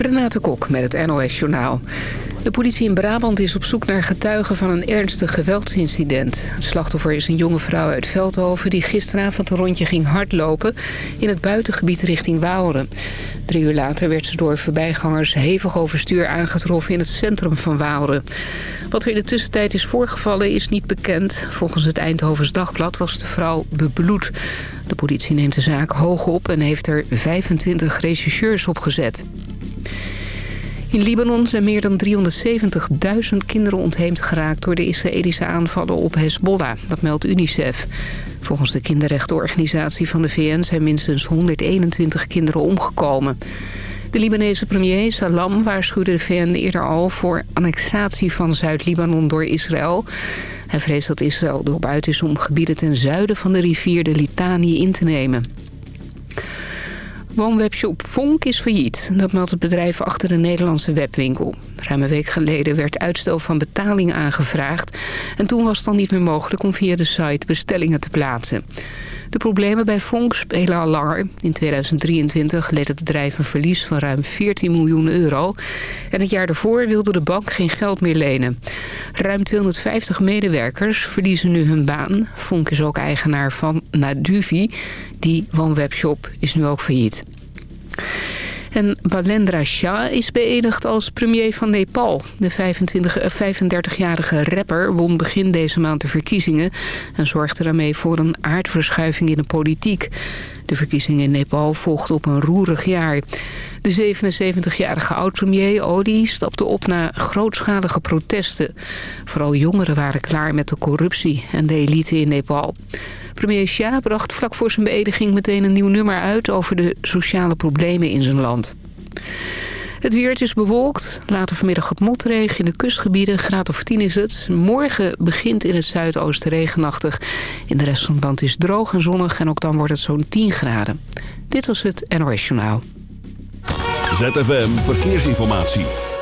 Renate Kok met het NOS Journaal. De politie in Brabant is op zoek naar getuigen van een ernstig geweldsincident. Het slachtoffer is een jonge vrouw uit Veldhoven... die gisteravond een rondje ging hardlopen in het buitengebied richting Waalre. Drie uur later werd ze door voorbijgangers hevig overstuur aangetroffen... in het centrum van Waalre. Wat er in de tussentijd is voorgevallen is niet bekend. Volgens het Eindhovens Dagblad was de vrouw bebloed. De politie neemt de zaak hoog op en heeft er 25 rechercheurs opgezet. In Libanon zijn meer dan 370.000 kinderen ontheemd geraakt... door de Israëlische aanvallen op Hezbollah. Dat meldt UNICEF. Volgens de kinderrechtenorganisatie van de VN zijn minstens 121 kinderen omgekomen. De Libanese premier Salam waarschuwde de VN eerder al... voor annexatie van Zuid-Libanon door Israël. Hij vreest dat Israël erop uit is om gebieden ten zuiden van de rivier de Litani in te nemen. Woonwebshop Vonk is failliet. Dat meldt het bedrijf achter de Nederlandse webwinkel. Ruim een week geleden werd uitstel van betaling aangevraagd. En toen was het dan niet meer mogelijk om via de site bestellingen te plaatsen. De problemen bij Vonk spelen al langer. In 2023 leed het bedrijf een verlies van ruim 14 miljoen euro. En het jaar daarvoor wilde de bank geen geld meer lenen. Ruim 250 medewerkers verliezen nu hun baan. Vonk is ook eigenaar van Naduvi. Die woonwebshop is nu ook failliet. En Balendra Shah is beëdigd als premier van Nepal. De 35-jarige eh, rapper won begin deze maand de verkiezingen... en zorgde daarmee voor een aardverschuiving in de politiek. De verkiezingen in Nepal volgden op een roerig jaar. De 77-jarige oud-premier Odi stapte op na grootschalige protesten. Vooral jongeren waren klaar met de corruptie en de elite in Nepal. Premier Shah bracht vlak voor zijn beëdiging meteen een nieuw nummer uit... over de sociale problemen in zijn land. Het weer is bewolkt. Later vanmiddag wat motregen in de kustgebieden. Graad of 10 is het. Morgen begint in het zuidoosten regenachtig. In de rest van het land is het droog en zonnig. En ook dan wordt het zo'n 10 graden. Dit was het NOS Journaal. ZFM Verkeersinformatie.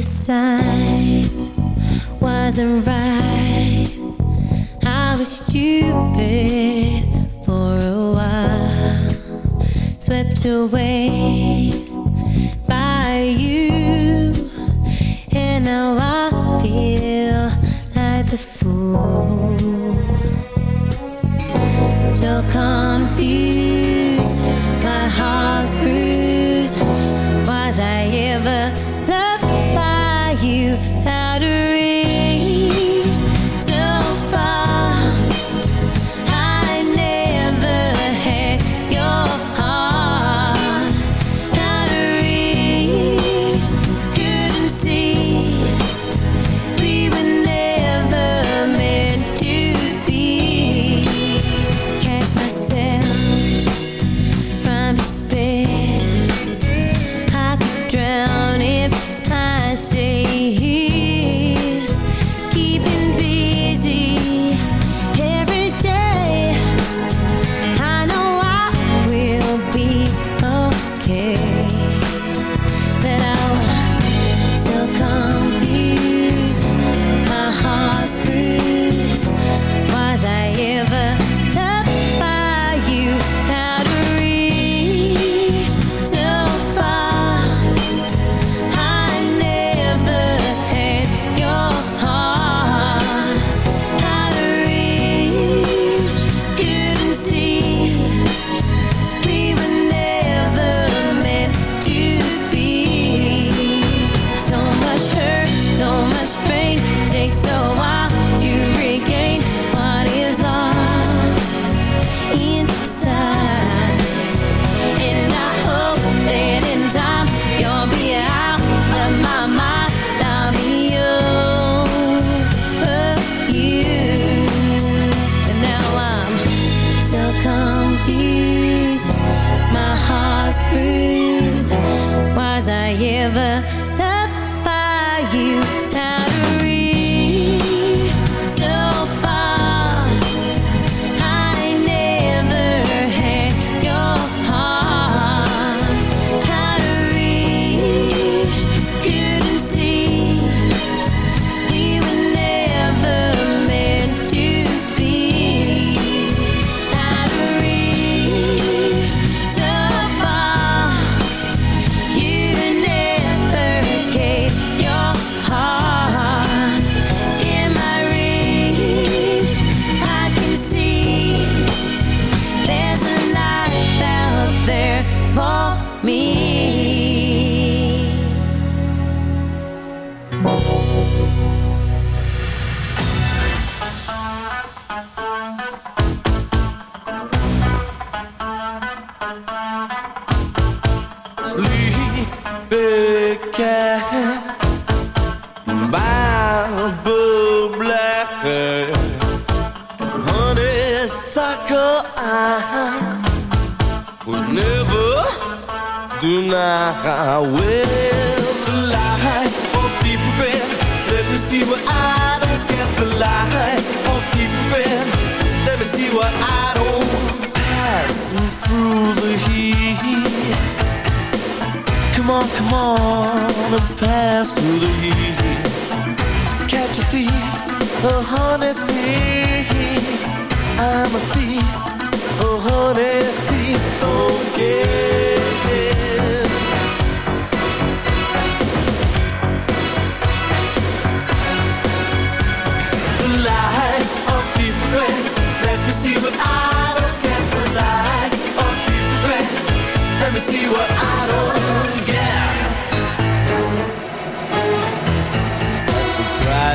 The signs wasn't right. I was stupid for a while. Swept away by you. And now I feel like the fool. So confused,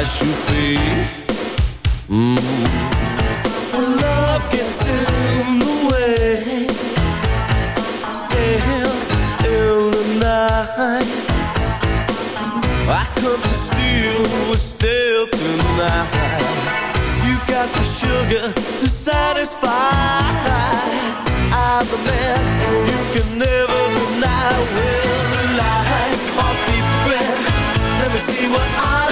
should be. Mm. When love gets in the way. Staying in the night. I come to steal with stealth in the night You got the sugar to satisfy. I'm the man you can never deny. Will the light off deep breath. Let me see what I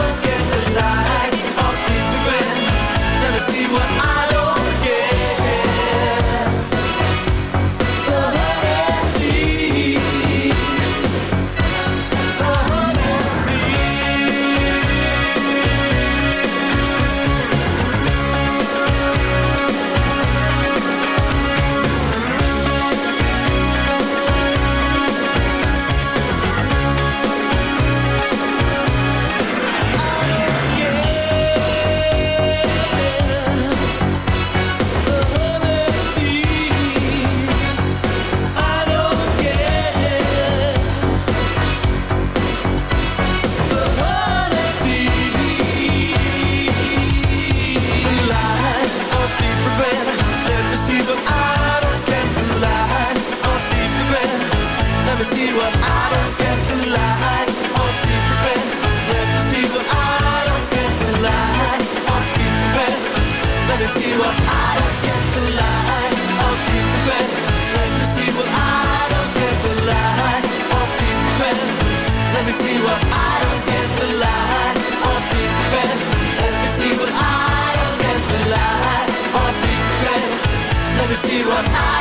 see what I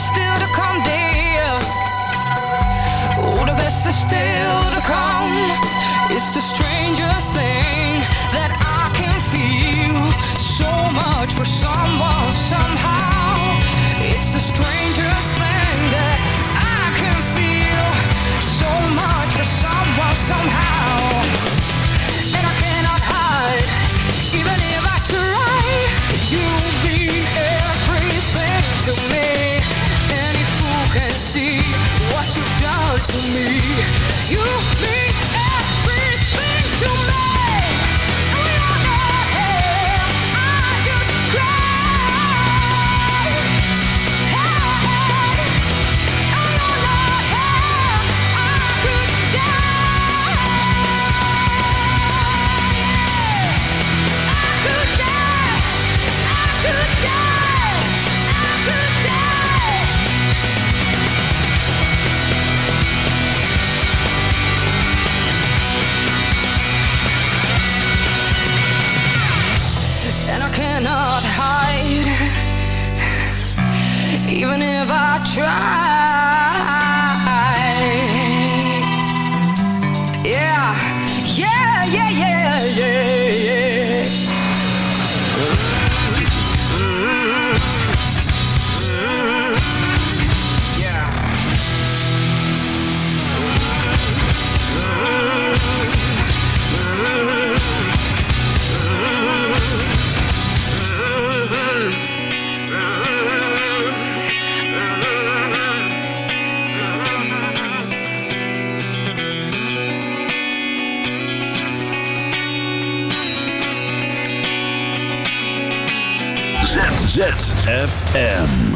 is still to come, dear. Oh, the best is still to come. It's the strangest thing that I can feel. So much for. You try. ZFM.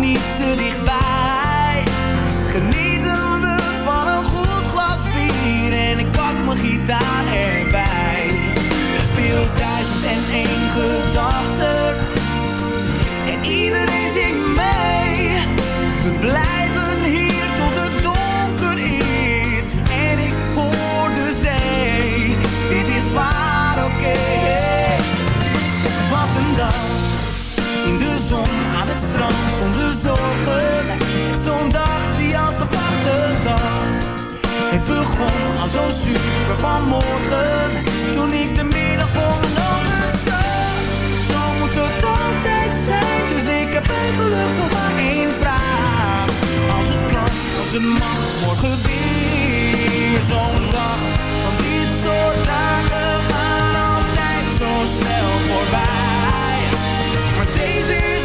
Niet te dichtbij. Genieten Zo'n dag die al te wachten dag. Het begon al zo super vanmorgen. Toen ik de middag ogen zag. Zo moet het altijd zijn. Dus ik heb eigenlijk nog maar één vraag. Als het kan, als het mag, morgen weer zo'n dag. Want dit soort dagen gaan altijd zo snel voorbij. Maar deze is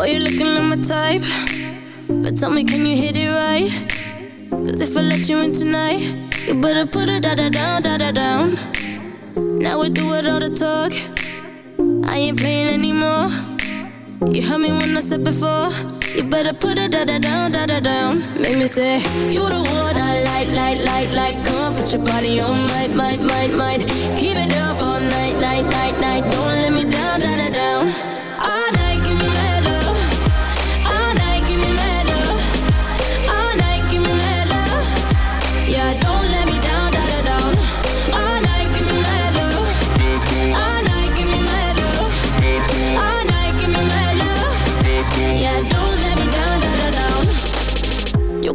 Boy, you're looking like my type. But tell me, can you hit it right? Cause if I let you in tonight, you better put it da da down, da da down. Now we do it all the talk. I ain't playing anymore. You heard me when I said before. You better put it da da down, da da down. Make me say, You the one I like, like, like, like. Come put your body on, might, might, might, might. Keep it up all night, night, night, night. Don't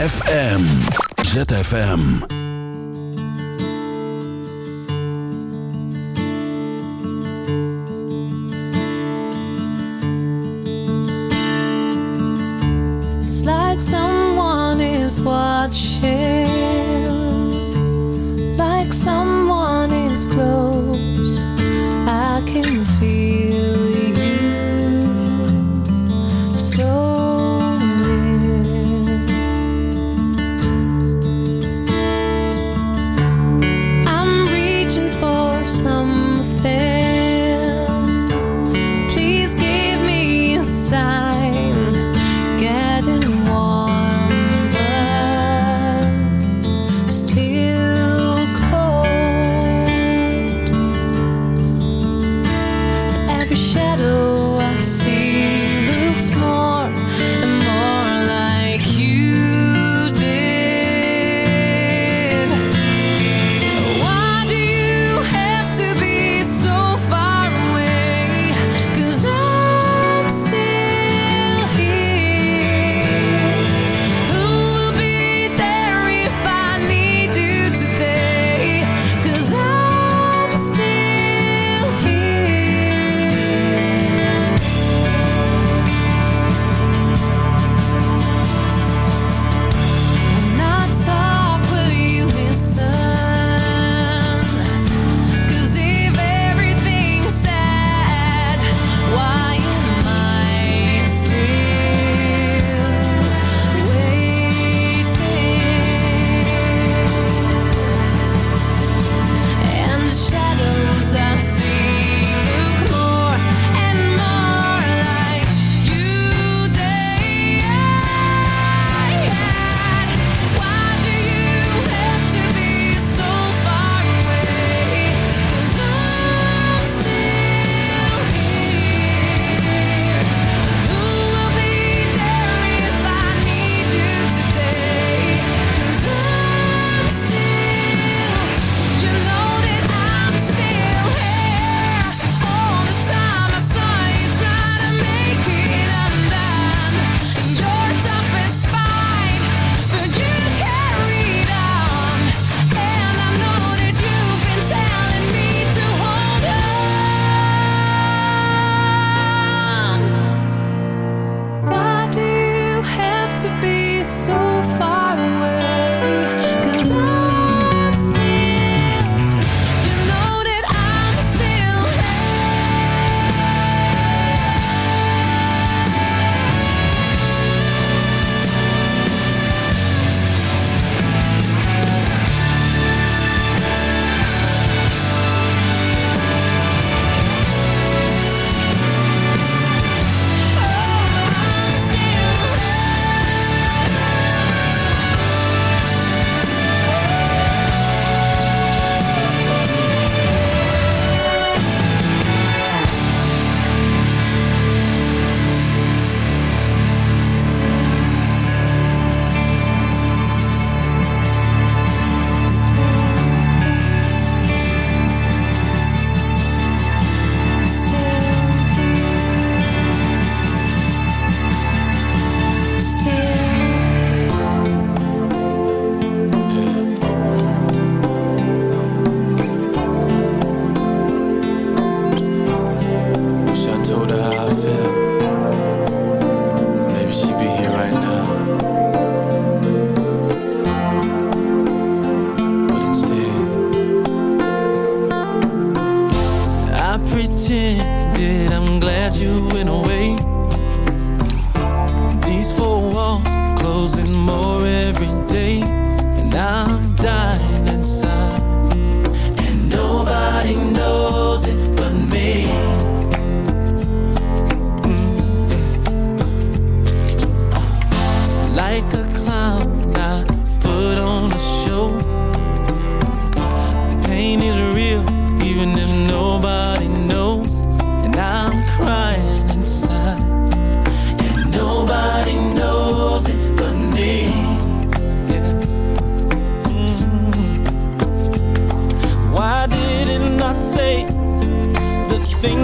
ZFM. ZFM. It's like someone is watching,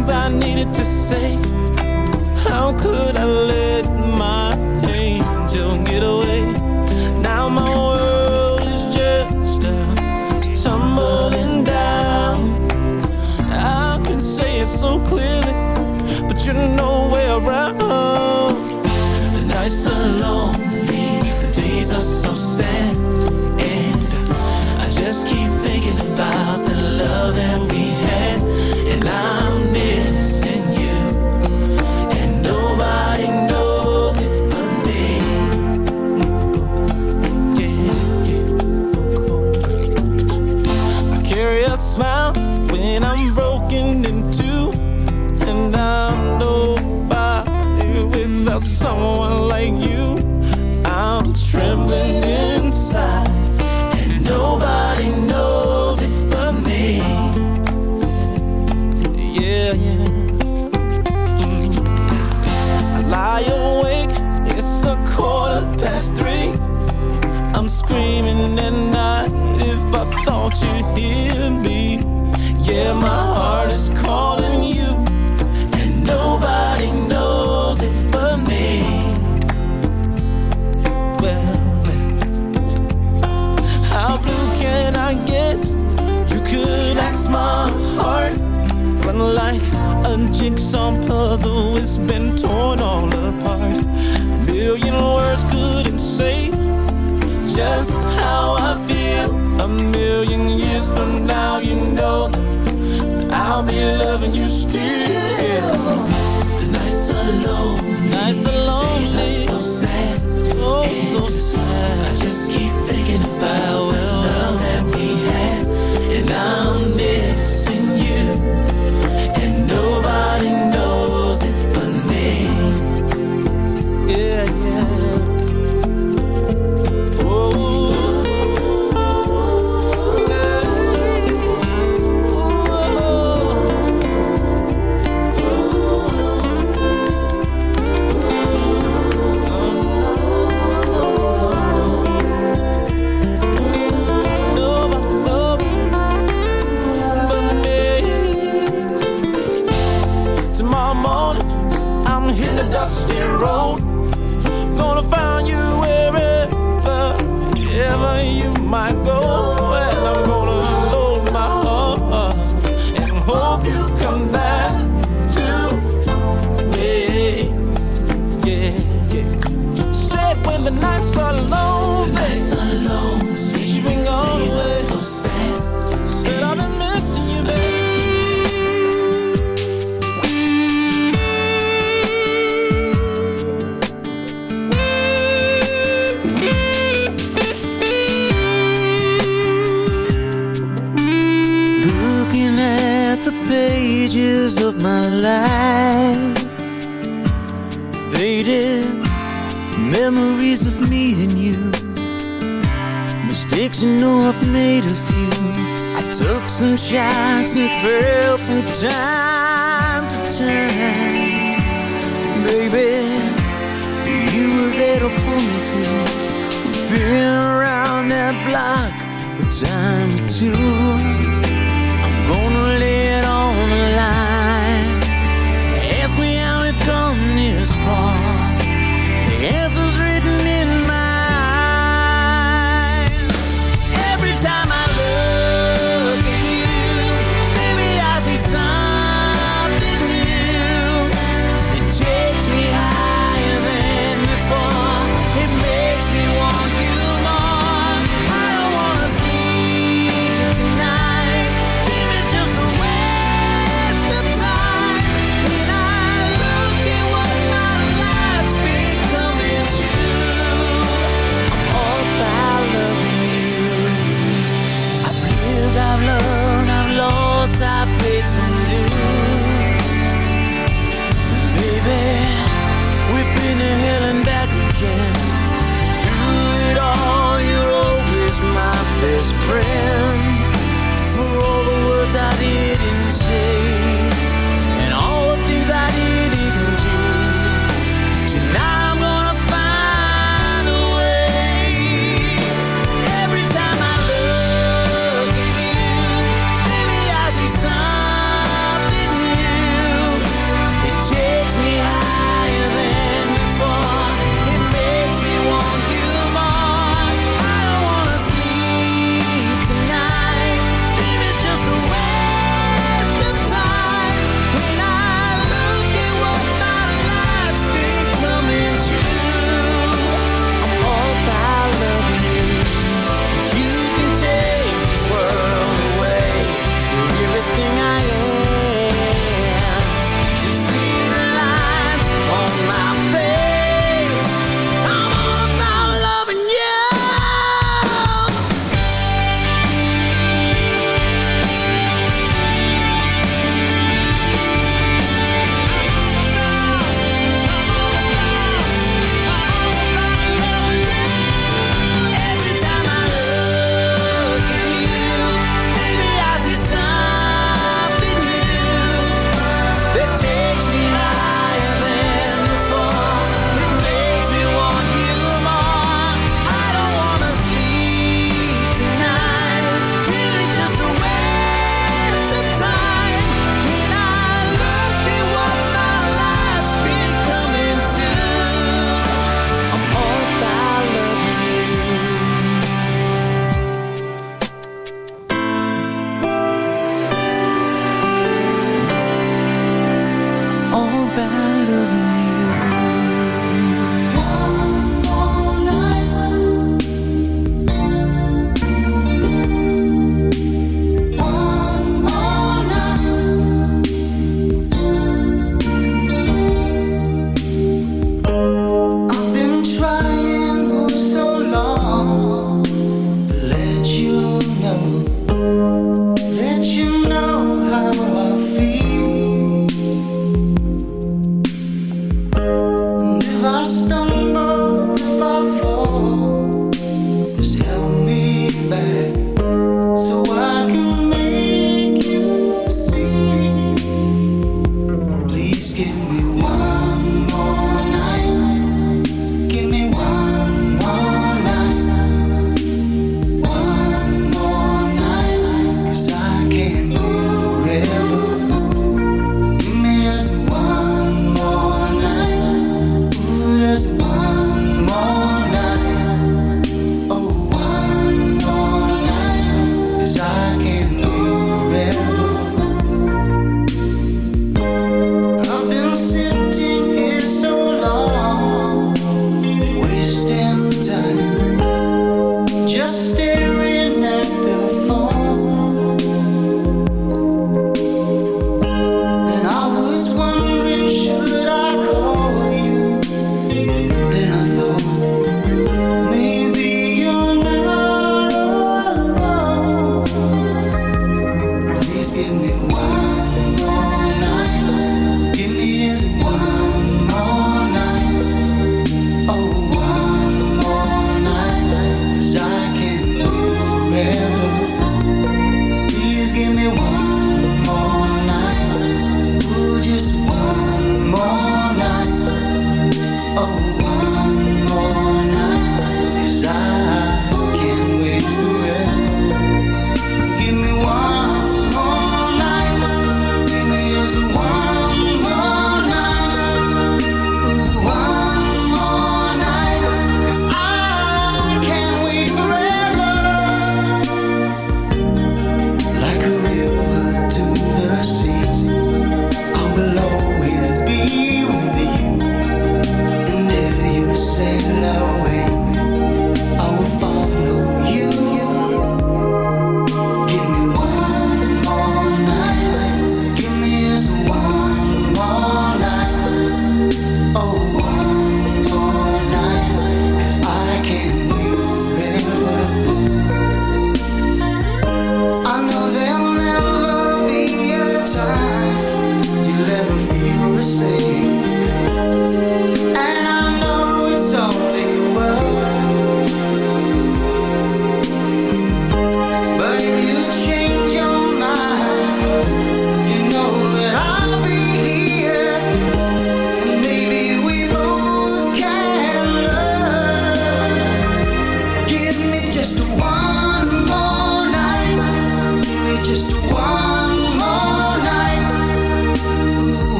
things I needed to say. How could I let Yeah, my still. Nights alone. Nights alone.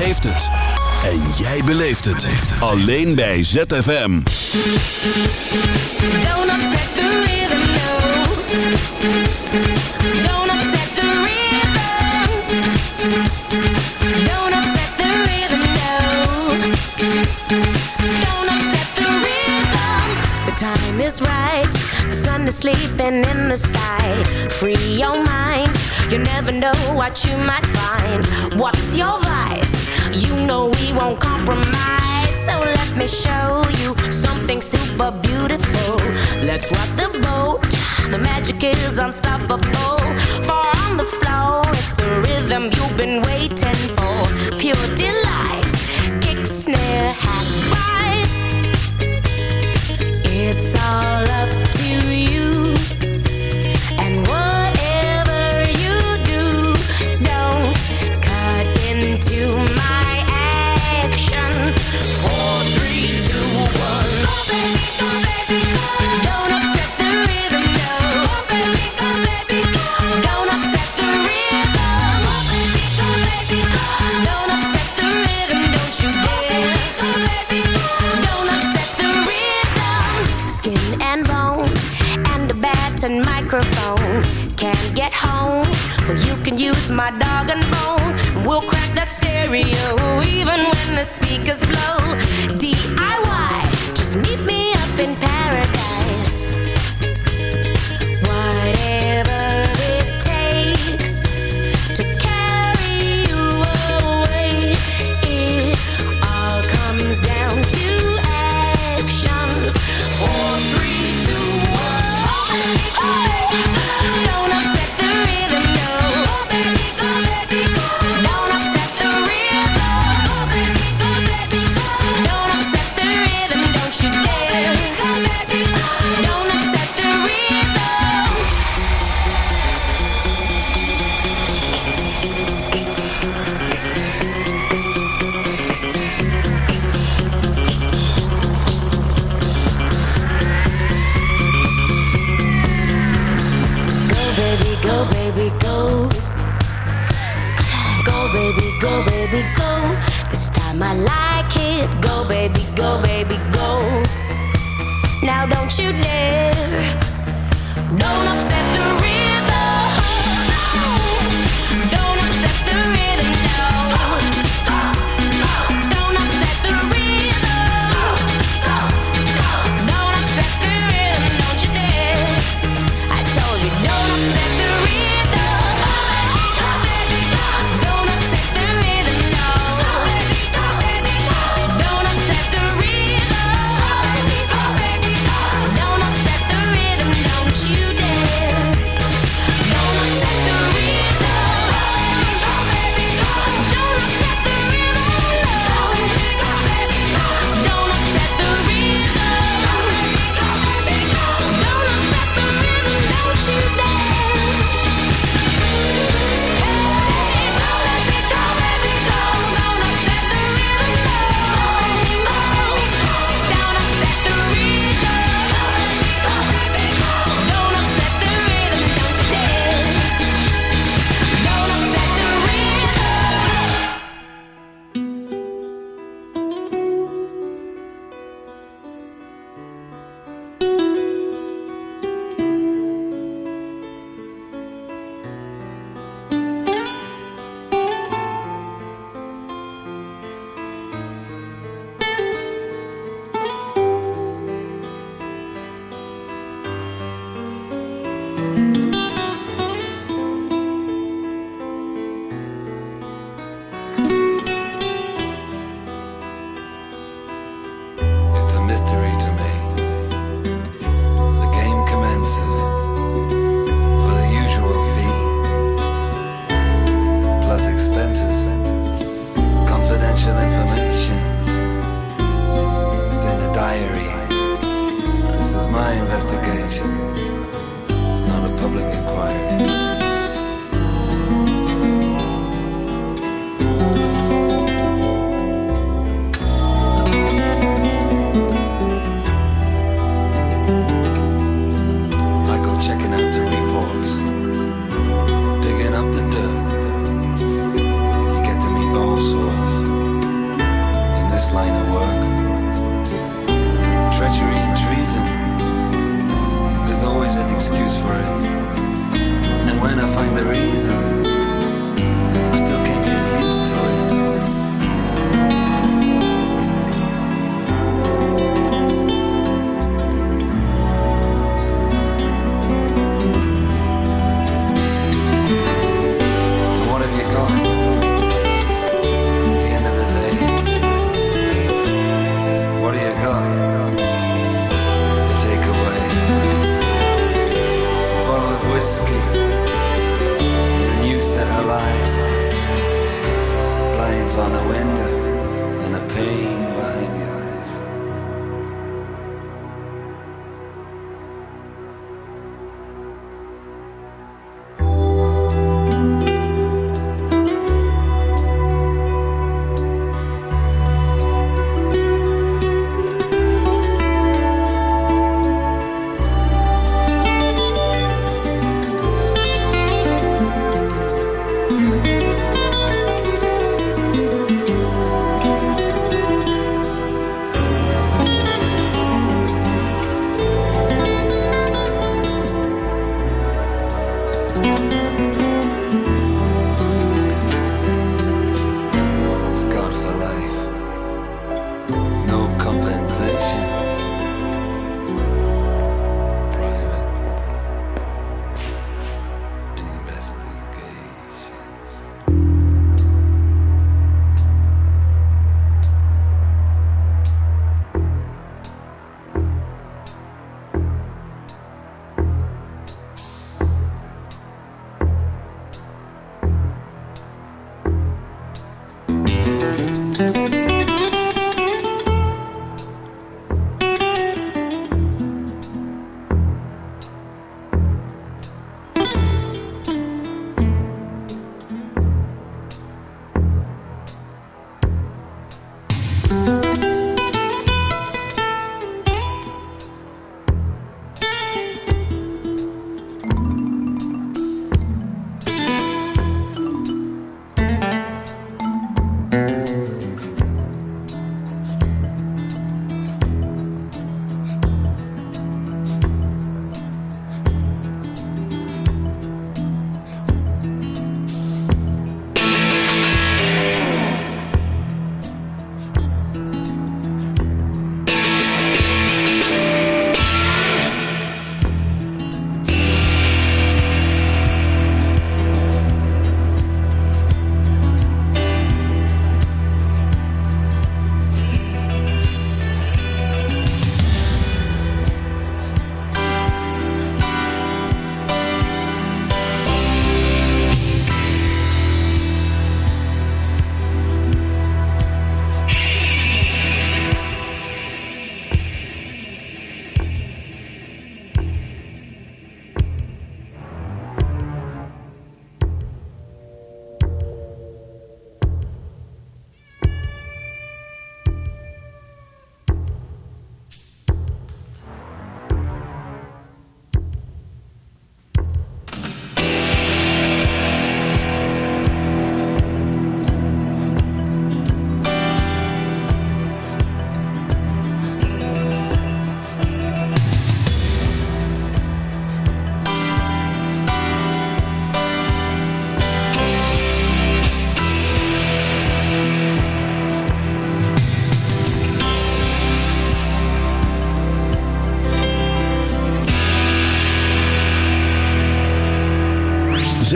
Heeft het. En jij beleeft het. Alleen bij ZFM. Don't upset the rhythm, no. Don't upset the rhythm. Don't upset the rhythm, no. Don't upset the rhythm. The time is right. The sun is sleeping in the sky. Free your mind. You never know what you might find. What's your vice? You know we won't compromise. So let me show you something super beautiful. Let's rock the boat. The magic is unstoppable. For on the floor, it's the rhythm you've been waiting for. Pure delight. Kick, snare, hat, ride. It's all up to you. My dog and bone. We'll crack that stereo even when the speakers blow. DIY, just meet me up in paradise.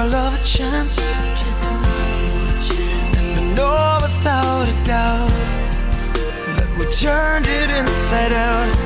our love a chance. Chance. And I know without a doubt that we turned it inside out.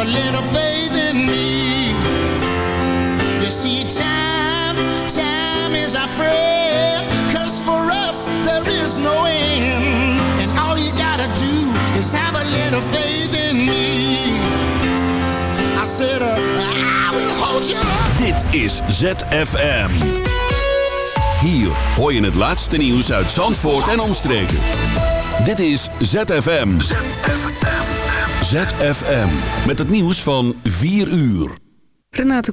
A little faith in me. You see, time, time is our friend, cause for us there is no end, and all you gotta do is have a little faith in me. I said, uh, I will hold you up. Dit is ZFM. Hier hoor je het laatste nieuws uit Zandvoort en omstreken. Dit is ZFM. ZFM. Met het nieuws van 4 uur. Renate